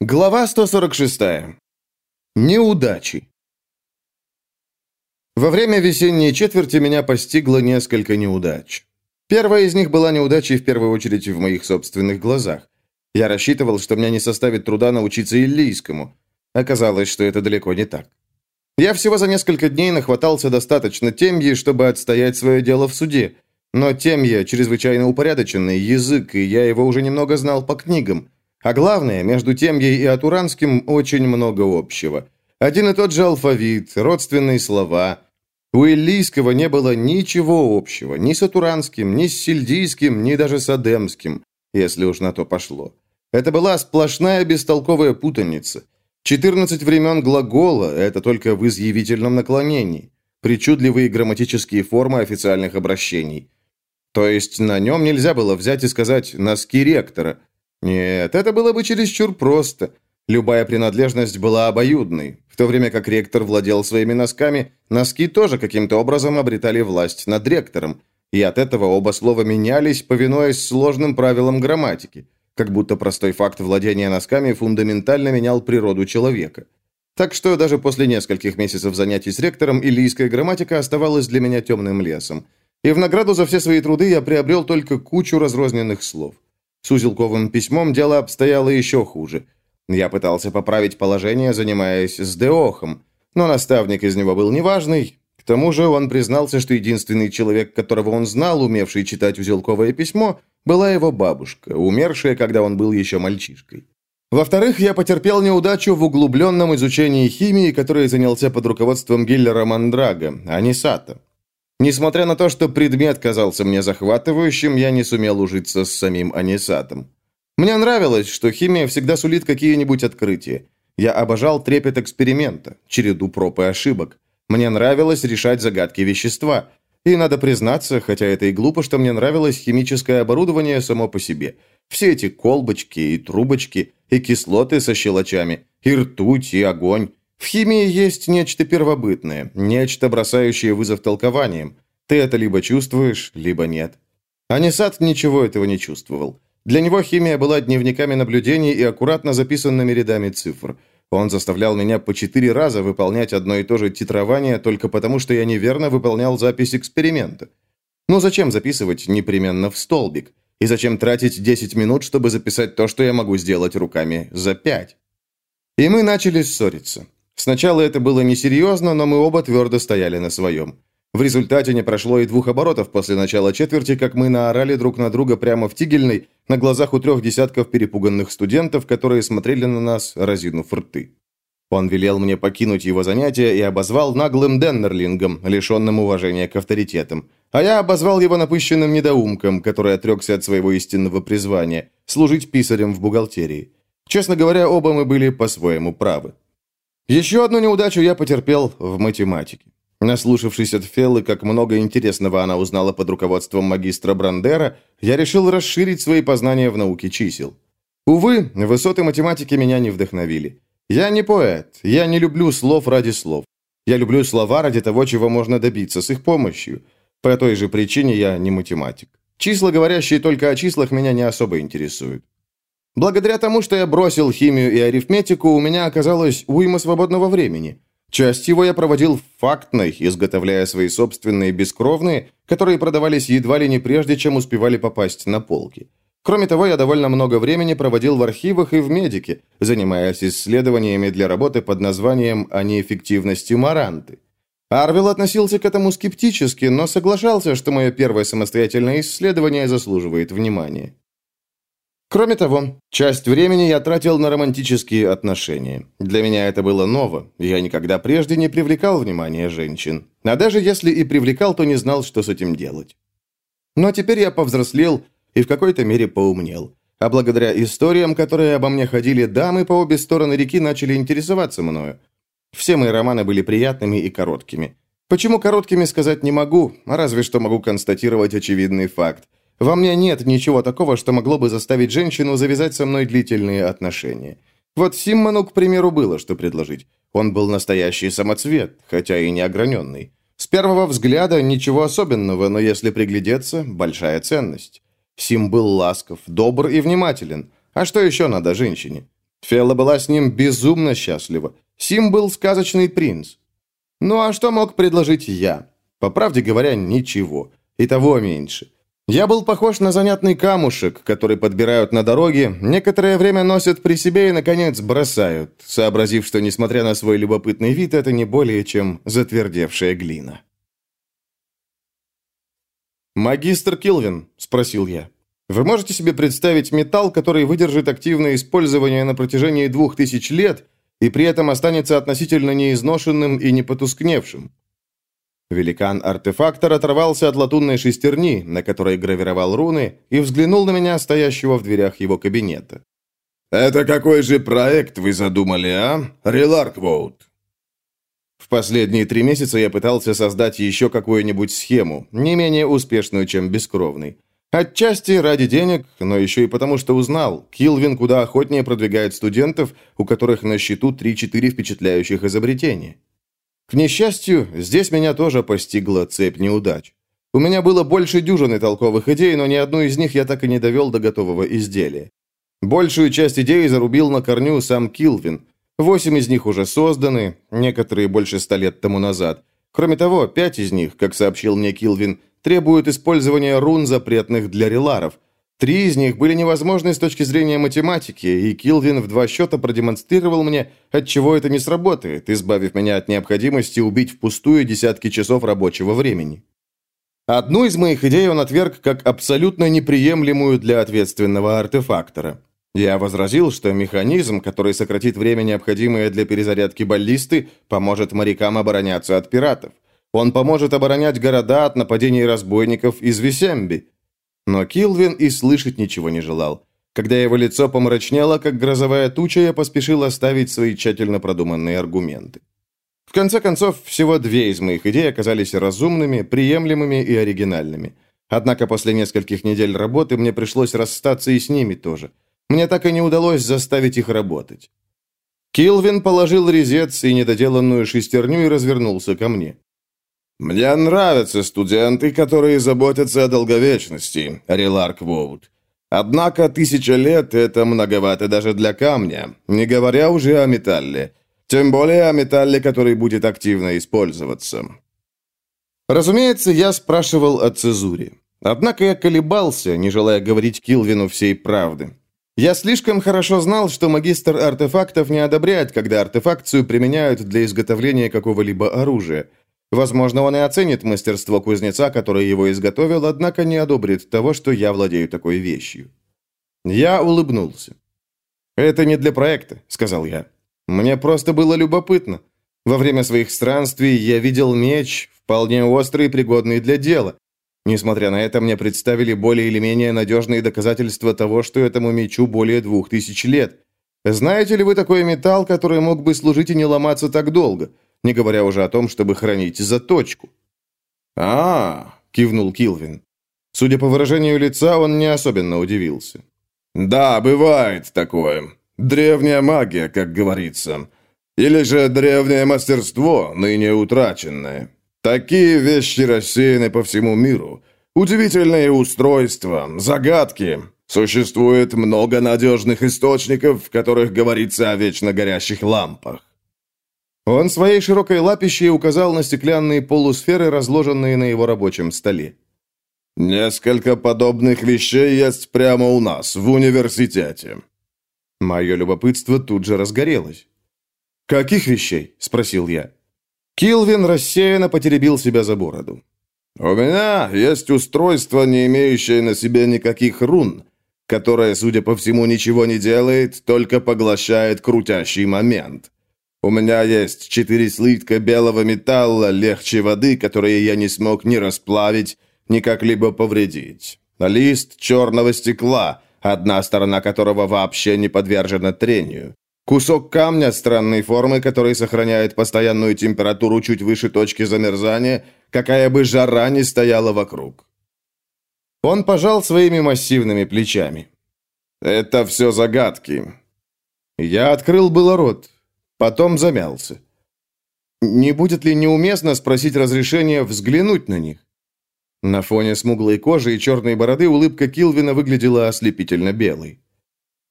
Глава 146. Неудачи. Во время весенней четверти меня постигло несколько неудач. Первая из них была неудачей в первую очередь в моих собственных глазах. Я рассчитывал, что мне не составит труда научиться иллийскому. Оказалось, что это далеко не так. Я всего за несколько дней нахватался достаточно темьи, чтобы отстоять свое дело в суде. Но темья – чрезвычайно упорядоченный язык, и я его уже немного знал по книгам – а главное, между Темьей и Атуранским очень много общего. Один и тот же алфавит, родственные слова. У Иллийского не было ничего общего, ни с Атуранским, ни с Сильдийским, ни даже с Адемским, если уж на то пошло. Это была сплошная бестолковая путаница. 14 времен глагола – это только в изъявительном наклонении. Причудливые грамматические формы официальных обращений. То есть на нем нельзя было взять и сказать «носки ректора», нет, это было бы чересчур просто. Любая принадлежность была обоюдной. В то время как ректор владел своими носками, носки тоже каким-то образом обретали власть над ректором. И от этого оба слова менялись, повинуясь сложным правилам грамматики. Как будто простой факт владения носками фундаментально менял природу человека. Так что даже после нескольких месяцев занятий с ректором илийская грамматика оставалась для меня темным лесом. И в награду за все свои труды я приобрел только кучу разрозненных слов. С узелковым письмом дело обстояло еще хуже. Я пытался поправить положение, занимаясь с Деохом, но наставник из него был неважный. К тому же он признался, что единственный человек, которого он знал, умевший читать узелковое письмо, была его бабушка, умершая, когда он был еще мальчишкой. Во-вторых, я потерпел неудачу в углубленном изучении химии, которой занялся под руководством Гиллера Мандрага, а не Сата. Несмотря на то, что предмет казался мне захватывающим, я не сумел ужиться с самим Анисатом. Мне нравилось, что химия всегда сулит какие-нибудь открытия. Я обожал трепет эксперимента, череду проб и ошибок. Мне нравилось решать загадки вещества. И надо признаться, хотя это и глупо, что мне нравилось химическое оборудование само по себе. Все эти колбочки и трубочки, и кислоты со щелочами, и ртуть, и огонь. В химии есть нечто первобытное, нечто, бросающее вызов толкованиям. Ты это либо чувствуешь, либо нет. Анисат ничего этого не чувствовал. Для него химия была дневниками наблюдений и аккуратно записанными рядами цифр. Он заставлял меня по четыре раза выполнять одно и то же титрование только потому, что я неверно выполнял запись эксперимента. Ну зачем записывать непременно в столбик? И зачем тратить 10 минут, чтобы записать то, что я могу сделать руками за 5? И мы начали ссориться. Сначала это было несерьезно, но мы оба твердо стояли на своем. В результате не прошло и двух оборотов после начала четверти, как мы наорали друг на друга прямо в тигельной, на глазах у трех десятков перепуганных студентов, которые смотрели на нас, разинув рты. Он велел мне покинуть его занятия и обозвал наглым Деннерлингом, лишенным уважения к авторитетам. А я обозвал его напыщенным недоумком, который отрекся от своего истинного призвания – служить писарем в бухгалтерии. Честно говоря, оба мы были по-своему правы. Еще одну неудачу я потерпел в математике. Наслушавшись от Феллы, как много интересного она узнала под руководством магистра Брандера, я решил расширить свои познания в науке чисел. Увы, высоты математики меня не вдохновили. Я не поэт, я не люблю слов ради слов. Я люблю слова ради того, чего можно добиться с их помощью. По той же причине я не математик. Числа, говорящие только о числах, меня не особо интересуют. Благодаря тому, что я бросил химию и арифметику, у меня оказалось уйма свободного времени. Часть его я проводил в фактной, изготовляя свои собственные бескровные, которые продавались едва ли не прежде, чем успевали попасть на полки. Кроме того, я довольно много времени проводил в архивах и в медике, занимаясь исследованиями для работы под названием «О неэффективности Маранты». Арвел относился к этому скептически, но соглашался, что мое первое самостоятельное исследование заслуживает внимания. Кроме того, часть времени я тратил на романтические отношения. Для меня это было ново. Я никогда прежде не привлекал внимания женщин. А даже если и привлекал, то не знал, что с этим делать. Но теперь я повзрослел и в какой-то мере поумнел. А благодаря историям, которые обо мне ходили, дамы по обе стороны реки начали интересоваться мною. Все мои романы были приятными и короткими. Почему короткими сказать не могу, разве что могу констатировать очевидный факт. Во мне нет ничего такого, что могло бы заставить женщину завязать со мной длительные отношения. Вот Симмону, к примеру, было что предложить. Он был настоящий самоцвет, хотя и не ограненный. С первого взгляда ничего особенного, но если приглядеться, большая ценность. Сим был ласков, добр и внимателен. А что еще надо женщине? Фелла была с ним безумно счастлива. Сим был сказочный принц. Ну а что мог предложить я? По правде говоря, ничего. И того меньше. Я был похож на занятный камушек, который подбирают на дороге, некоторое время носят при себе и, наконец, бросают, сообразив, что, несмотря на свой любопытный вид, это не более чем затвердевшая глина. «Магистр Килвин», — спросил я, — «вы можете себе представить металл, который выдержит активное использование на протяжении двух тысяч лет и при этом останется относительно неизношенным и не потускневшим?» Великан-артефактор оторвался от латунной шестерни, на которой гравировал руны, и взглянул на меня, стоящего в дверях его кабинета. «Это какой же проект вы задумали, а? Реларквоут?» В последние три месяца я пытался создать еще какую-нибудь схему, не менее успешную, чем бескровный. Отчасти ради денег, но еще и потому, что узнал, Килвин куда охотнее продвигает студентов, у которых на счету 3-4 впечатляющих изобретения. К несчастью, здесь меня тоже постигла цепь неудач. У меня было больше дюжины толковых идей, но ни одну из них я так и не довел до готового изделия. Большую часть идей зарубил на корню сам Килвин. Восемь из них уже созданы, некоторые больше ста лет тому назад. Кроме того, пять из них, как сообщил мне Килвин, требуют использования рун, запретных для реларов – Три из них были невозможны с точки зрения математики, и Килвин в два счета продемонстрировал мне, от чего это не сработает, избавив меня от необходимости убить впустую десятки часов рабочего времени. Одну из моих идей он отверг как абсолютно неприемлемую для ответственного артефактора. Я возразил, что механизм, который сократит время, необходимое для перезарядки баллисты, поможет морякам обороняться от пиратов. Он поможет оборонять города от нападений разбойников из Висемби. Но Килвин и слышать ничего не желал. Когда его лицо помрачнело, как грозовая туча, я поспешил оставить свои тщательно продуманные аргументы. В конце концов, всего две из моих идей оказались разумными, приемлемыми и оригинальными. Однако после нескольких недель работы мне пришлось расстаться и с ними тоже. Мне так и не удалось заставить их работать. Килвин положил резец и недоделанную шестерню и развернулся ко мне. «Мне нравятся студенты, которые заботятся о долговечности, Реларк Воут. Однако тысяча лет – это многовато даже для камня, не говоря уже о металле. Тем более о металле, который будет активно использоваться». Разумеется, я спрашивал о цезуре. Однако я колебался, не желая говорить Килвину всей правды. Я слишком хорошо знал, что магистр артефактов не одобряет, когда артефакцию применяют для изготовления какого-либо оружия – Возможно, он и оценит мастерство кузнеца, который его изготовил, однако не одобрит того, что я владею такой вещью. Я улыбнулся. «Это не для проекта», — сказал я. «Мне просто было любопытно. Во время своих странствий я видел меч, вполне острый и пригодный для дела. Несмотря на это, мне представили более или менее надежные доказательства того, что этому мечу более двух тысяч лет. Знаете ли вы такой металл, который мог бы служить и не ломаться так долго?» Не говоря уже о том, чтобы хранить заточку. а, кивнул Килвин. Судя по выражению лица, он не особенно удивился. «Да, бывает такое. Древняя магия, как говорится. Или же древнее мастерство, ныне утраченное. Такие вещи рассеяны по всему миру. Удивительные устройства, загадки. Существует много надежных источников, в которых говорится о вечно горящих лампах. Он своей широкой лапищей указал на стеклянные полусферы, разложенные на его рабочем столе. «Несколько подобных вещей есть прямо у нас, в университете». Мое любопытство тут же разгорелось. «Каких вещей?» – спросил я. Килвин рассеянно потеребил себя за бороду. «У меня есть устройство, не имеющее на себе никаких рун, которое, судя по всему, ничего не делает, только поглощает крутящий момент. У меня есть четыре слитка белого металла, легче воды, которые я не смог ни расплавить, ни как-либо повредить. Лист черного стекла, одна сторона которого вообще не подвержена трению. Кусок камня странной формы, который сохраняет постоянную температуру чуть выше точки замерзания, какая бы жара ни стояла вокруг. Он пожал своими массивными плечами. «Это все загадки». Я открыл было рот, Потом замялся. Не будет ли неуместно спросить разрешения взглянуть на них? На фоне смуглой кожи и черной бороды улыбка Килвина выглядела ослепительно белой.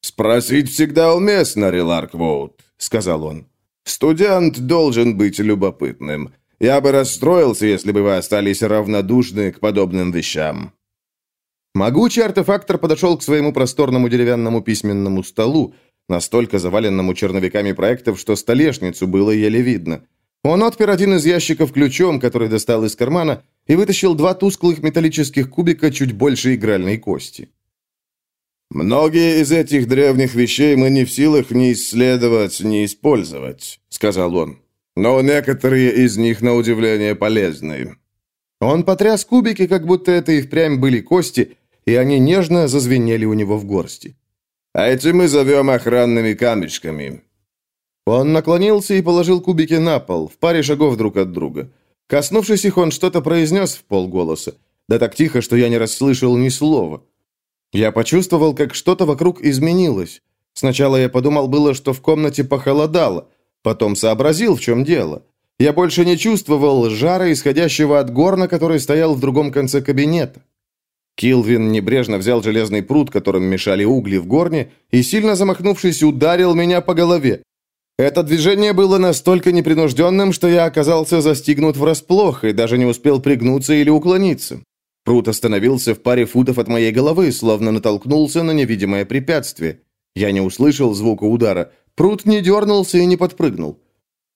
«Спросить всегда уместно, Реларквоут», — сказал он. «Студент должен быть любопытным. Я бы расстроился, если бы вы остались равнодушны к подобным вещам». Могучий артефактор подошел к своему просторному деревянному письменному столу, настолько заваленному черновиками проектов, что столешницу было еле видно. Он отпер один из ящиков ключом, который достал из кармана, и вытащил два тусклых металлических кубика чуть больше игральной кости. «Многие из этих древних вещей мы не в силах ни исследовать, ни использовать», — сказал он. «Но некоторые из них, на удивление, полезны». Он потряс кубики, как будто это и впрямь были кости, и они нежно зазвенели у него в горсти. «А эти мы зовем охранными камешками». Он наклонился и положил кубики на пол, в паре шагов друг от друга. Коснувшись их, он что-то произнес в полголоса, да так тихо, что я не расслышал ни слова. Я почувствовал, как что-то вокруг изменилось. Сначала я подумал было, что в комнате похолодало, потом сообразил, в чем дело. Я больше не чувствовал жара, исходящего от горна, который стоял в другом конце кабинета. Килвин небрежно взял железный пруд, которым мешали угли в горне, и, сильно замахнувшись, ударил меня по голове. Это движение было настолько непринужденным, что я оказался застигнут врасплох и даже не успел пригнуться или уклониться. Прут остановился в паре футов от моей головы, словно натолкнулся на невидимое препятствие. Я не услышал звука удара. Прут не дернулся и не подпрыгнул.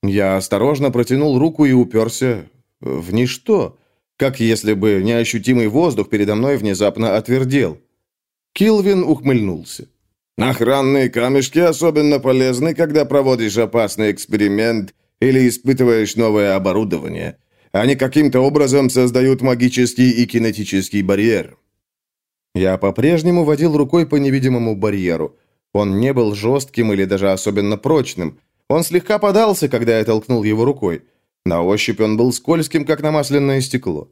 Я осторожно протянул руку и уперся в ничто, как если бы неощутимый воздух передо мной внезапно отвердел. Килвин ухмыльнулся. «Охранные камешки особенно полезны, когда проводишь опасный эксперимент или испытываешь новое оборудование. Они каким-то образом создают магический и кинетический барьер. Я по-прежнему водил рукой по невидимому барьеру. Он не был жестким или даже особенно прочным. Он слегка подался, когда я толкнул его рукой. На ощупь он был скользким, как намасленное стекло.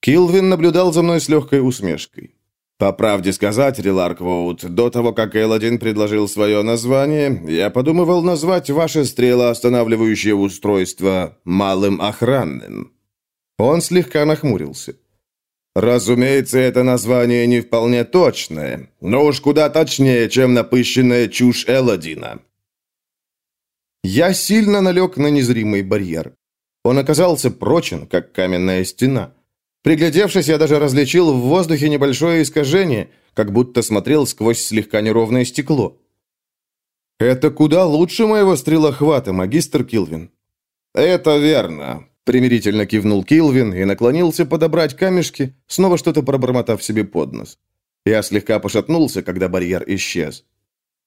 Килвин наблюдал за мной с легкой усмешкой. По правде сказать, Реларквоут, до того, как Элладин предложил свое название, я подумывал назвать ваше стрелоостанавливающее устройство «малым охранным». Он слегка нахмурился. Разумеется, это название не вполне точное, но уж куда точнее, чем напыщенная чушь Элладина. Я сильно налег на незримый барьер. Он оказался прочен, как каменная стена. Приглядевшись, я даже различил в воздухе небольшое искажение, как будто смотрел сквозь слегка неровное стекло. «Это куда лучше моего стрелохвата, магистр Килвин». «Это верно», — примирительно кивнул Килвин и наклонился подобрать камешки, снова что-то пробормотав себе под нос. Я слегка пошатнулся, когда барьер исчез.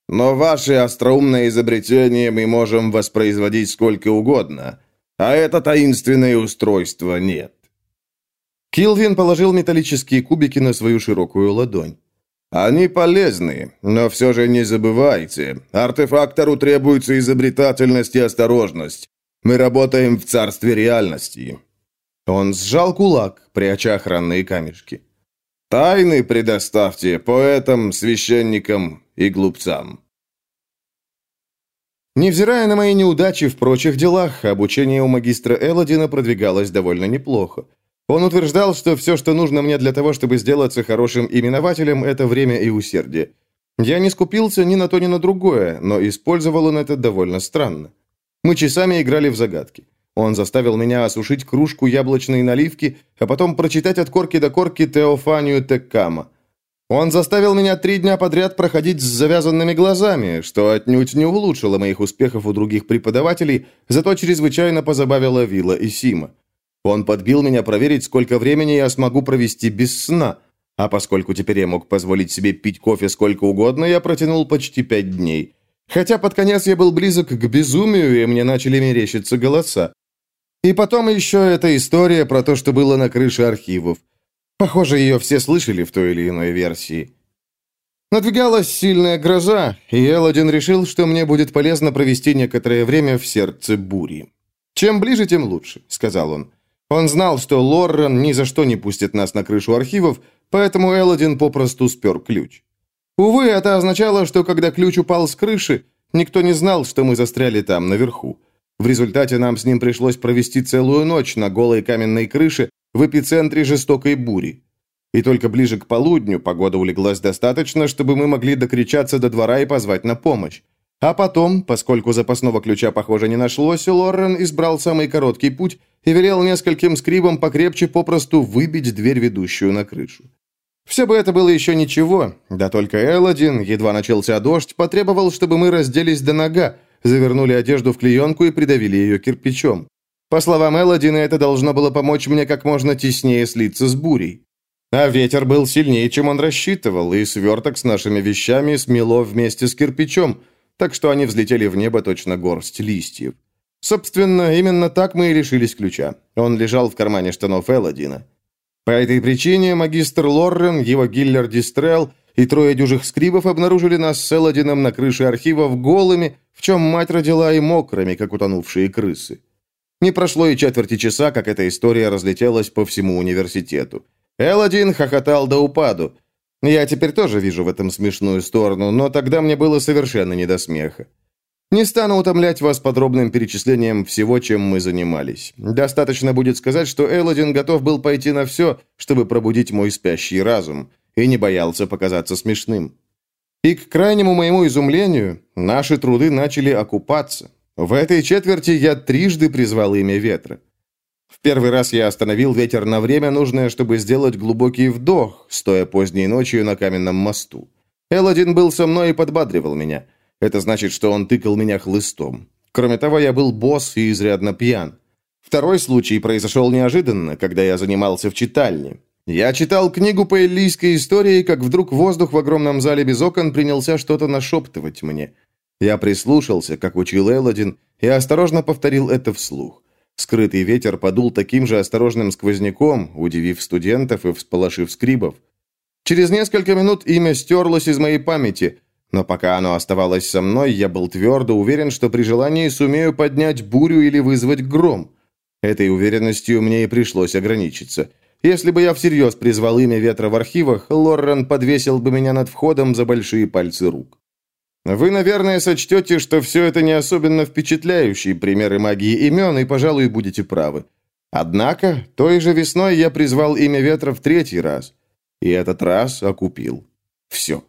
«Но ваши остроумные изобретения мы можем воспроизводить сколько угодно, а это таинственное устройство нет». Килвин положил металлические кубики на свою широкую ладонь. «Они полезны, но все же не забывайте, артефактору требуется изобретательность и осторожность. Мы работаем в царстве реальности». Он сжал кулак, пряча охранные камешки. «Тайны предоставьте поэтам, священникам и глупцам». Невзирая на мои неудачи в прочих делах, обучение у магистра Элодина продвигалось довольно неплохо. Он утверждал, что все, что нужно мне для того, чтобы сделаться хорошим именователем, это время и усердие. Я не скупился ни на то, ни на другое, но использовал он это довольно странно. Мы часами играли в загадки. Он заставил меня осушить кружку яблочной наливки, а потом прочитать от корки до корки Теофанию Теккама. Он заставил меня три дня подряд проходить с завязанными глазами, что отнюдь не улучшило моих успехов у других преподавателей, зато чрезвычайно позабавило Вилла и Сима. Он подбил меня проверить, сколько времени я смогу провести без сна. А поскольку теперь я мог позволить себе пить кофе сколько угодно, я протянул почти пять дней. Хотя под конец я был близок к безумию, и мне начали мерещиться голоса. И потом еще эта история про то, что было на крыше архивов. Похоже, ее все слышали в той или иной версии. Надвигалась сильная гроза, и Элодин решил, что мне будет полезно провести некоторое время в сердце бури. «Чем ближе, тем лучше», — сказал он. Он знал, что Лоррен ни за что не пустит нас на крышу архивов, поэтому Элодин попросту спер ключ. Увы, это означало, что когда ключ упал с крыши, никто не знал, что мы застряли там, наверху. В результате нам с ним пришлось провести целую ночь на голой каменной крыше в эпицентре жестокой бури. и только ближе к полудню погода улеглась достаточно, чтобы мы могли докричаться до двора и позвать на помощь. А потом, поскольку запасного ключа, похоже, не нашлось, Лоррен избрал самый короткий путь и велел нескольким скрибам покрепче попросту выбить дверь, ведущую на крышу. Все бы это было еще ничего, да только Элладин, едва начался дождь, потребовал, чтобы мы разделись до нога, завернули одежду в клеенку и придавили ее кирпичом. По словам Элладина, это должно было помочь мне как можно теснее слиться с бурей. А ветер был сильнее, чем он рассчитывал, и сверток с нашими вещами смело вместе с кирпичом, так что они взлетели в небо точно горсть листьев. Собственно, именно так мы и лишились ключа. Он лежал в кармане штанов Элладина. По этой причине магистр Лоррен, его гиллер Дистрел и трое дюжих скрибов обнаружили нас с Элладином на крыше архивов голыми, в чем мать родила и мокрыми, как утонувшие крысы. Не прошло и четверти часа, как эта история разлетелась по всему университету. Элладин хохотал до упаду. Я теперь тоже вижу в этом смешную сторону, но тогда мне было совершенно не до смеха. Не стану утомлять вас подробным перечислением всего, чем мы занимались. Достаточно будет сказать, что Элладин готов был пойти на все, чтобы пробудить мой спящий разум, и не боялся показаться смешным. И к крайнему моему изумлению, наши труды начали окупаться. В этой четверти я трижды призвал имя ветра. В первый раз я остановил ветер на время, нужное, чтобы сделать глубокий вдох, стоя поздней ночью на каменном мосту. Элладин был со мной и подбадривал меня. Это значит, что он тыкал меня хлыстом. Кроме того, я был босс и изрядно пьян. Второй случай произошел неожиданно, когда я занимался в читальне. Я читал книгу по эллийской истории, как вдруг воздух в огромном зале без окон принялся что-то нашептывать мне – я прислушался, как учил Элладин, и осторожно повторил это вслух. Скрытый ветер подул таким же осторожным сквозняком, удивив студентов и всполошив скрибов. Через несколько минут имя стерлось из моей памяти, но пока оно оставалось со мной, я был твердо уверен, что при желании сумею поднять бурю или вызвать гром. Этой уверенностью мне и пришлось ограничиться. Если бы я всерьез призвал имя ветра в архивах, Лоррен подвесил бы меня над входом за большие пальцы рук. Вы, наверное, сочтете, что все это не особенно впечатляющие примеры магии имен, и, пожалуй, будете правы. Однако, той же весной я призвал имя ветра в третий раз, и этот раз окупил все.